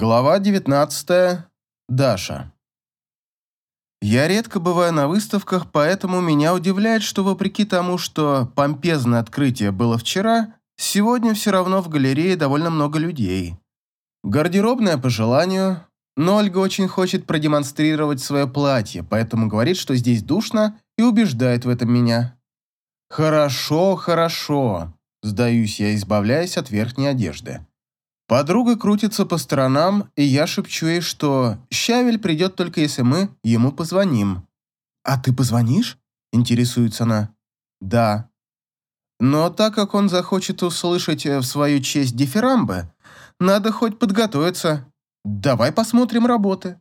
Глава 19. Даша. Я редко бываю на выставках, поэтому меня удивляет, что вопреки тому, что помпезное открытие было вчера, сегодня все равно в галерее довольно много людей. Гардеробная по желанию, но Ольга очень хочет продемонстрировать свое платье, поэтому говорит, что здесь душно и убеждает в этом меня. «Хорошо, хорошо», – сдаюсь я, избавляясь от верхней одежды. Подруга крутится по сторонам, и я шепчу ей, что Щавель придет только если мы ему позвоним. «А ты позвонишь?» – интересуется она. «Да». Но так как он захочет услышать в свою честь дифирамбы, надо хоть подготовиться. Давай посмотрим работы.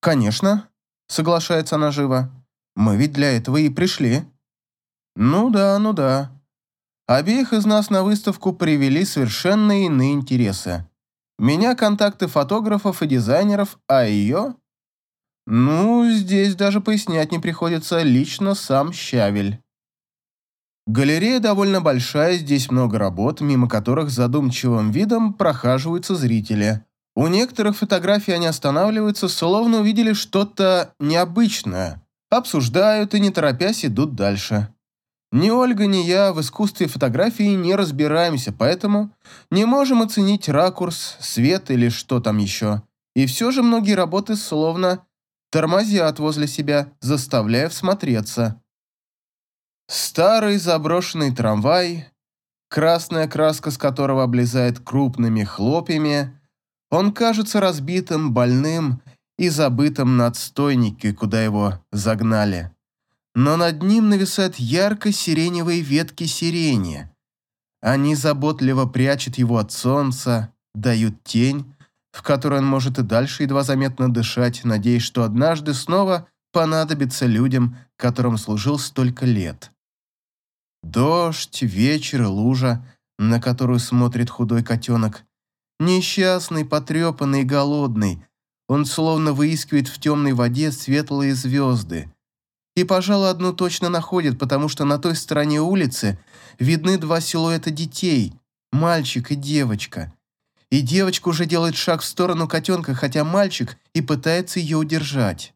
«Конечно», – соглашается она живо. «Мы ведь для этого и пришли». «Ну да, ну да». Обеих из нас на выставку привели совершенно иные интересы. Меня контакты фотографов и дизайнеров, а ее... Ну, здесь даже пояснять не приходится, лично сам Щавель. Галерея довольно большая, здесь много работ, мимо которых задумчивым видом прохаживаются зрители. У некоторых фотографий они останавливаются, словно увидели что-то необычное, обсуждают и не торопясь идут дальше. Ни Ольга, ни я в искусстве фотографии не разбираемся, поэтому не можем оценить ракурс, свет или что там еще. И все же многие работы словно тормозят возле себя, заставляя всмотреться. Старый заброшенный трамвай, красная краска с которого облезает крупными хлопьями, он кажется разбитым, больным и забытым на отстойнике, куда его загнали но над ним нависают ярко-сиреневые ветки сирени. Они заботливо прячут его от солнца, дают тень, в которой он может и дальше едва заметно дышать, надеясь, что однажды снова понадобится людям, которым служил столько лет. Дождь, вечер, лужа, на которую смотрит худой котенок. Несчастный, потрепанный голодный. Он словно выискивает в темной воде светлые звезды. И, пожалуй, одну точно находит, потому что на той стороне улицы видны два силуэта детей, мальчик и девочка. И девочка уже делает шаг в сторону котенка, хотя мальчик и пытается ее удержать.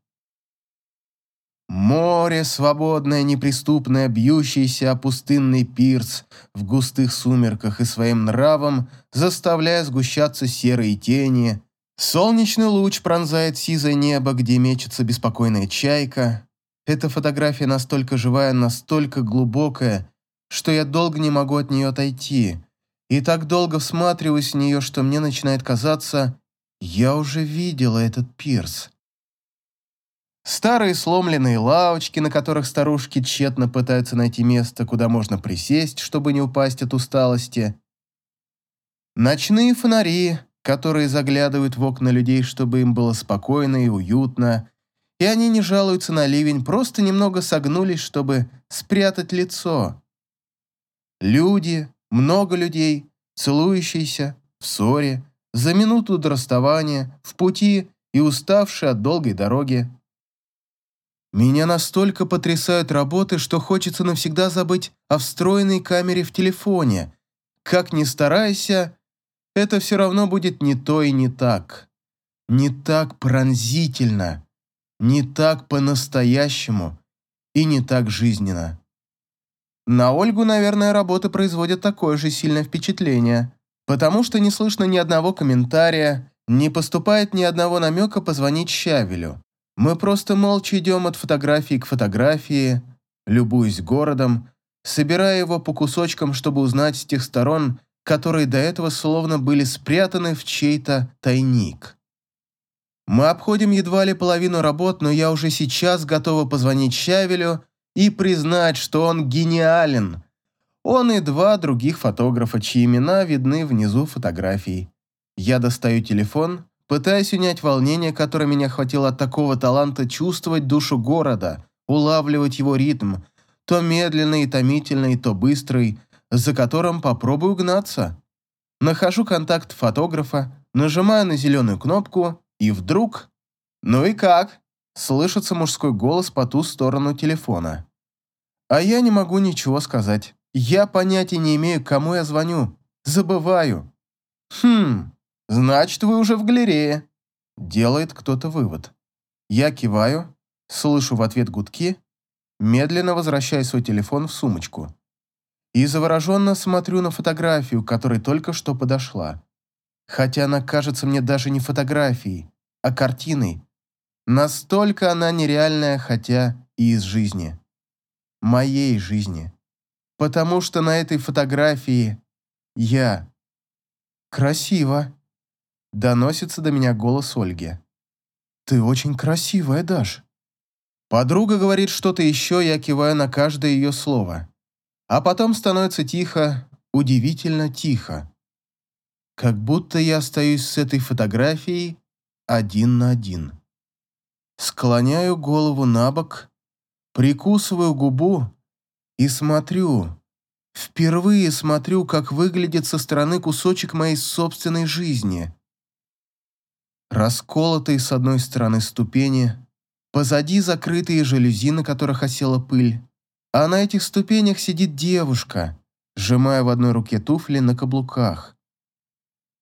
Море, свободное, неприступное, бьющийся о пустынный пирс в густых сумерках и своим нравом, заставляя сгущаться серые тени. Солнечный луч пронзает сизое небо, где мечется беспокойная чайка. Эта фотография настолько живая, настолько глубокая, что я долго не могу от нее отойти. И так долго всматриваюсь в нее, что мне начинает казаться, я уже видела этот пирс. Старые сломленные лавочки, на которых старушки тщетно пытаются найти место, куда можно присесть, чтобы не упасть от усталости. Ночные фонари, которые заглядывают в окна людей, чтобы им было спокойно и уютно, и они не жалуются на ливень, просто немного согнулись, чтобы спрятать лицо. Люди, много людей, целующиеся, в ссоре, за минуту до расставания, в пути и уставшие от долгой дороги. Меня настолько потрясают работы, что хочется навсегда забыть о встроенной камере в телефоне. Как ни старайся, это все равно будет не то и не так. Не так пронзительно не так по-настоящему и не так жизненно. На Ольгу, наверное, работа производит такое же сильное впечатление, потому что не слышно ни одного комментария, не поступает ни одного намека позвонить Щавелю. Мы просто молча идем от фотографии к фотографии, любуясь городом, собирая его по кусочкам, чтобы узнать с тех сторон, которые до этого словно были спрятаны в чей-то тайник. Мы обходим едва ли половину работ, но я уже сейчас готова позвонить Щавелю и признать, что он гениален. Он и два других фотографа, чьи имена видны внизу фотографий. Я достаю телефон, пытаясь унять волнение, которое меня хватило от такого таланта чувствовать душу города, улавливать его ритм, то медленный и томительный, то быстрый, за которым попробую гнаться. Нахожу контакт фотографа, нажимаю на зеленую кнопку и вдруг... «Ну и как?» Слышится мужской голос по ту сторону телефона. А я не могу ничего сказать. Я понятия не имею, кому я звоню. Забываю. Хм, Значит, вы уже в галерее. Делает кто-то вывод. Я киваю, слышу в ответ гудки, медленно возвращаю свой телефон в сумочку. И завороженно смотрю на фотографию, которая только что подошла. Хотя она кажется мне даже не фотографией, а картиной. Настолько она нереальная, хотя и из жизни. Моей жизни. Потому что на этой фотографии я. Красиво. Доносится до меня голос Ольги. Ты очень красивая, Даш. Подруга говорит что-то еще, я киваю на каждое ее слово. А потом становится тихо, удивительно тихо. Как будто я остаюсь с этой фотографией один на один. Склоняю голову на бок, прикусываю губу и смотрю. Впервые смотрю, как выглядит со стороны кусочек моей собственной жизни. Расколотые с одной стороны ступени, позади закрытые жалюзи, на которых осела пыль, а на этих ступенях сидит девушка, сжимая в одной руке туфли на каблуках.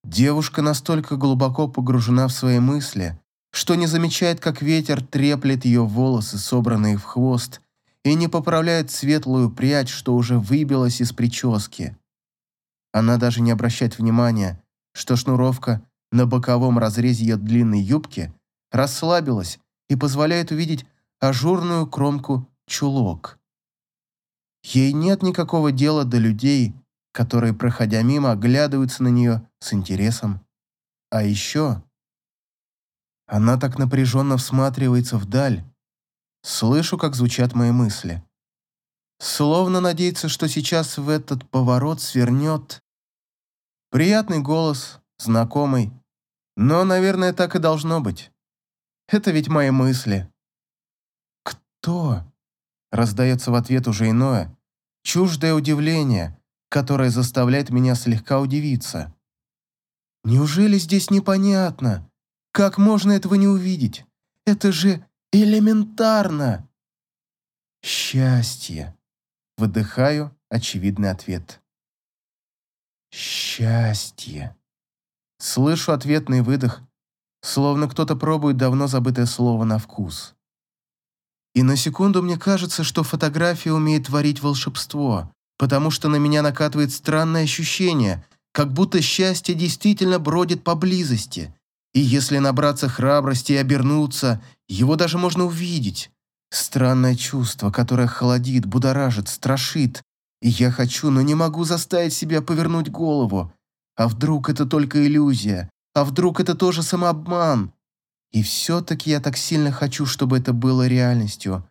Девушка настолько глубоко погружена в свои мысли, что не замечает, как ветер треплет ее волосы, собранные в хвост, и не поправляет светлую прядь, что уже выбилась из прически. Она даже не обращает внимания, что шнуровка на боковом разрезе ее длинной юбки расслабилась и позволяет увидеть ажурную кромку чулок. Ей нет никакого дела до людей, которые, проходя мимо, оглядываются на нее с интересом. А еще она так напряженно всматривается вдаль. Слышу, как звучат мои мысли. Словно надеется, что сейчас в этот поворот свернет. Приятный голос, знакомый. Но, наверное, так и должно быть. Это ведь мои мысли. «Кто?» Раздается в ответ уже иное, чуждое удивление, которое заставляет меня слегка удивиться. «Неужели здесь непонятно? Как можно этого не увидеть? Это же элементарно!» «Счастье!» Выдыхаю очевидный ответ. «Счастье!» Слышу ответный выдох, словно кто-то пробует давно забытое слово на вкус. И на секунду мне кажется, что фотография умеет творить волшебство, потому что на меня накатывает странное ощущение, как будто счастье действительно бродит поблизости. И если набраться храбрости и обернуться, его даже можно увидеть. Странное чувство, которое холодит, будоражит, страшит. И я хочу, но не могу заставить себя повернуть голову. А вдруг это только иллюзия? А вдруг это тоже самообман? И все-таки я так сильно хочу, чтобы это было реальностью.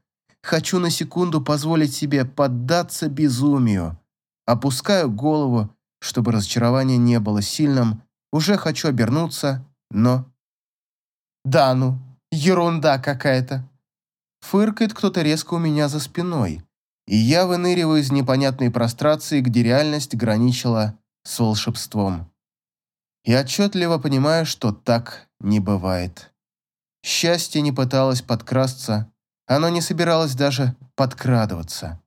Хочу на секунду позволить себе поддаться безумию. Опускаю голову, чтобы разочарование не было сильным. Уже хочу обернуться, но... Да ну, ерунда какая-то. Фыркает кто-то резко у меня за спиной. И я выныриваю из непонятной прострации, где реальность граничила с волшебством. И отчетливо понимаю, что так не бывает. Счастье не пыталось подкрасться, оно не собиралось даже подкрадываться.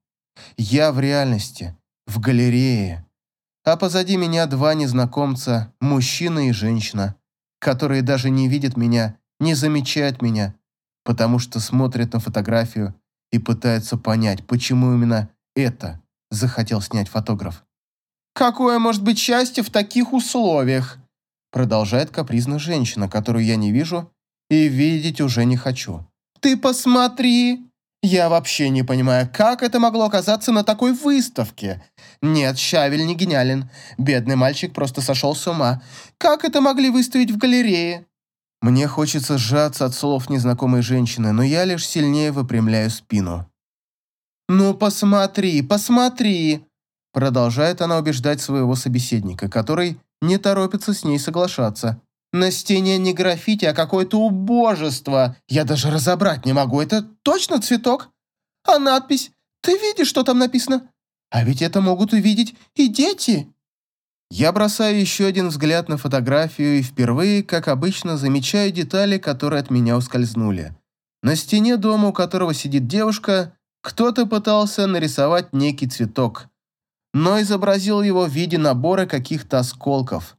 Я в реальности, в галерее, а позади меня два незнакомца, мужчина и женщина, которые даже не видят меня, не замечают меня, потому что смотрят на фотографию и пытаются понять, почему именно это захотел снять фотограф. «Какое может быть счастье в таких условиях?» Продолжает капризно женщина, которую я не вижу и видеть уже не хочу. «Ты посмотри! Я вообще не понимаю, как это могло оказаться на такой выставке? Нет, Щавель не гениален. Бедный мальчик просто сошел с ума. Как это могли выставить в галерее?» Мне хочется сжаться от слов незнакомой женщины, но я лишь сильнее выпрямляю спину. «Ну посмотри, посмотри!» Продолжает она убеждать своего собеседника, который не торопится с ней соглашаться. На стене не граффити, а какое-то убожество. Я даже разобрать не могу. Это точно цветок? А надпись? Ты видишь, что там написано? А ведь это могут увидеть и дети. Я бросаю еще один взгляд на фотографию и впервые, как обычно, замечаю детали, которые от меня ускользнули. На стене дома, у которого сидит девушка, кто-то пытался нарисовать некий цветок, но изобразил его в виде набора каких-то осколков.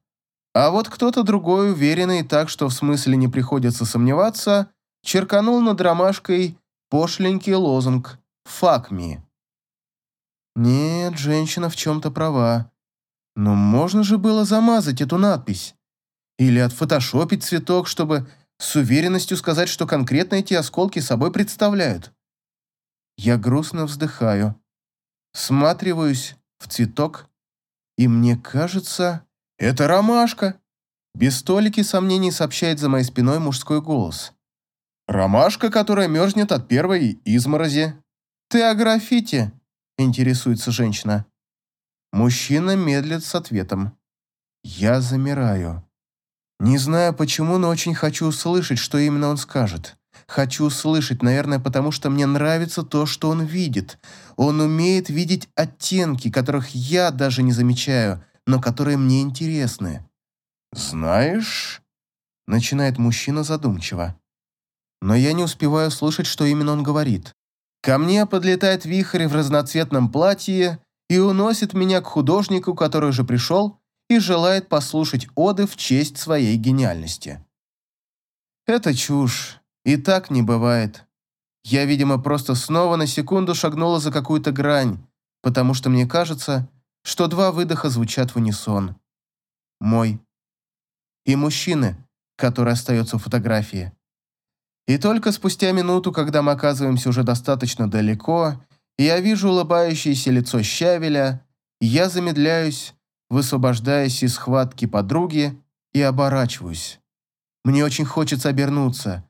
А вот кто-то другой, уверенный так, что в смысле не приходится сомневаться, черканул над ромашкой пошленький лозунг «Fuck me». Нет, женщина в чем-то права. Но можно же было замазать эту надпись. Или отфотошопить цветок, чтобы с уверенностью сказать, что конкретно эти осколки собой представляют. Я грустно вздыхаю, всматриваюсь в цветок, и мне кажется, это ромашка. Без толики сомнений сообщает за моей спиной мужской голос. Ромашка, которая мерзнет от первой изморози. Ты о граффити? Интересуется женщина. Мужчина медлит с ответом. Я замираю. Не знаю почему, но очень хочу услышать, что именно он скажет. Хочу услышать, наверное, потому что мне нравится то, что он видит. Он умеет видеть оттенки, которых я даже не замечаю, но которые мне интересны. «Знаешь...» — начинает мужчина задумчиво. Но я не успеваю слышать, что именно он говорит. Ко мне подлетает вихрь в разноцветном платье и уносит меня к художнику, который уже пришел и желает послушать оды в честь своей гениальности. Это чушь, и так не бывает. Я, видимо, просто снова на секунду шагнула за какую-то грань, потому что мне кажется, что два выдоха звучат в унисон. Мой. И мужчины, который остается в фотографии. И только спустя минуту, когда мы оказываемся уже достаточно далеко, я вижу улыбающееся лицо Щавеля, я замедляюсь высвобождаясь из схватки подруги, и оборачиваюсь. Мне очень хочется обернуться.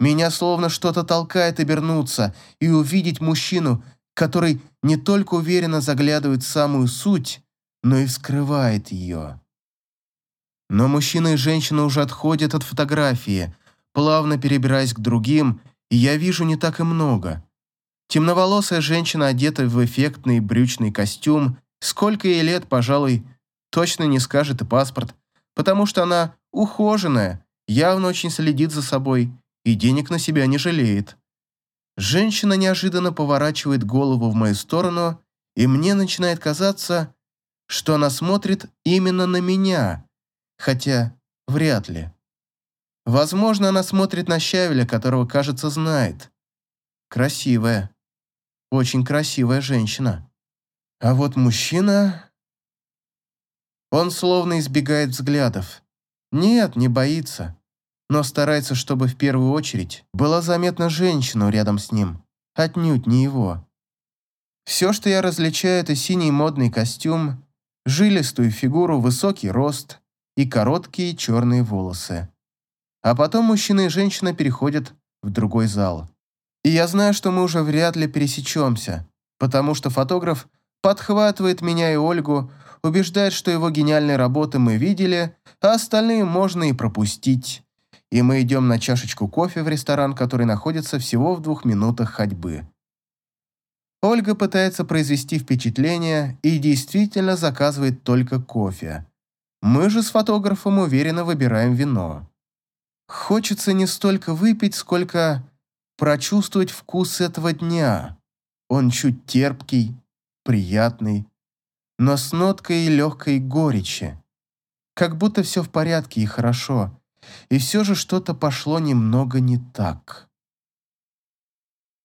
Меня словно что-то толкает обернуться и увидеть мужчину, который не только уверенно заглядывает в самую суть, но и вскрывает ее. Но мужчина и женщина уже отходят от фотографии, плавно перебираясь к другим, и я вижу не так и много. Темноволосая женщина, одета в эффектный брючный костюм, сколько ей лет, пожалуй, точно не скажет и паспорт, потому что она ухоженная, явно очень следит за собой и денег на себя не жалеет. Женщина неожиданно поворачивает голову в мою сторону, и мне начинает казаться, что она смотрит именно на меня, хотя вряд ли. Возможно, она смотрит на Щавеля, которого, кажется, знает. Красивая. Очень красивая женщина. А вот мужчина... Он словно избегает взглядов. Нет, не боится. Но старается, чтобы в первую очередь была заметна женщина рядом с ним. Отнюдь не его. Все, что я различаю, это синий модный костюм, жилистую фигуру, высокий рост и короткие черные волосы. А потом мужчина и женщина переходят в другой зал. И я знаю, что мы уже вряд ли пересечемся, потому что фотограф подхватывает меня и Ольгу, убеждает, что его гениальные работы мы видели, а остальные можно и пропустить. И мы идем на чашечку кофе в ресторан, который находится всего в двух минутах ходьбы. Ольга пытается произвести впечатление и действительно заказывает только кофе. Мы же с фотографом уверенно выбираем вино. Хочется не столько выпить, сколько прочувствовать вкус этого дня. Он чуть терпкий, приятный, но с ноткой легкой горечи. Как будто все в порядке и хорошо, и все же что-то пошло немного не так.